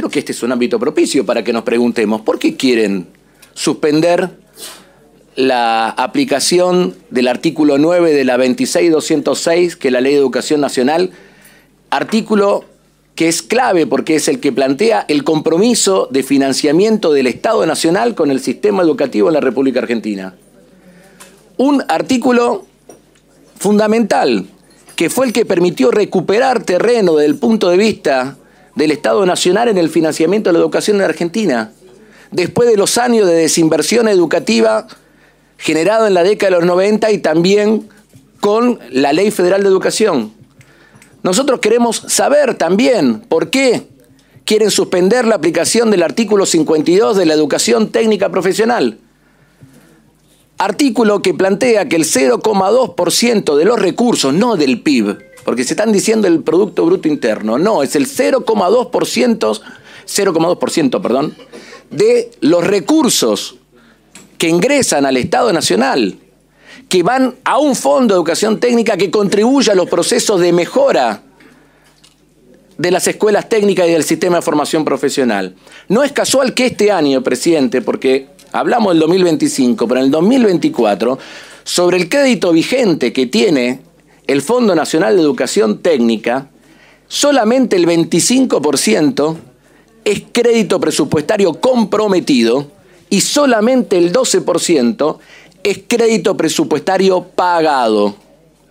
creo que este es un ámbito propicio para que nos preguntemos, ¿por qué quieren suspender la aplicación del artículo 9 de la 26206, que es la Ley de Educación Nacional, artículo que es clave porque es el que plantea el compromiso de financiamiento del Estado Nacional con el sistema educativo en la República Argentina. Un artículo fundamental que fue el que permitió recuperar terreno desde el punto de vista del Estado Nacional en el financiamiento de la educación en Argentina, después de los años de desinversión educativa generado en la década de los 90 y también con la Ley Federal de Educación. Nosotros queremos saber también por qué quieren suspender la aplicación del artículo 52 de la educación técnica profesional. Artículo que plantea que el 0,2% de los recursos, no del PIB, porque se están diciendo el Producto Bruto Interno, no, es el 0,2%, 0,2%, perdón, de los recursos que ingresan al Estado Nacional, que van a un fondo de educación técnica que contribuye a los procesos de mejora de las escuelas técnicas y del sistema de formación profesional. No es casual que este año, presidente, porque hablamos del 2025, pero en el 2024, sobre el crédito vigente que tiene el Fondo Nacional de Educación Técnica, solamente el 25% es crédito presupuestario comprometido y solamente el 12% es crédito presupuestario pagado.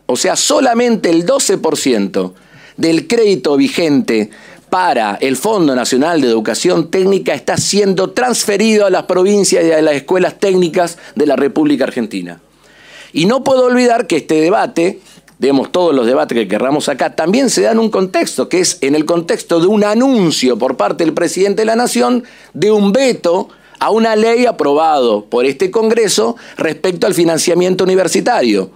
O sea, solamente el 12% del crédito vigente para el Fondo Nacional de Educación Técnica está siendo transferido a las provincias y a las escuelas técnicas de la República Argentina. Y no puedo olvidar que este debate, digamos todos los debates que querramos acá, también se da en un contexto, que es en el contexto de un anuncio por parte del presidente de la Nación de un veto a una ley aprobado por este Congreso respecto al financiamiento universitario.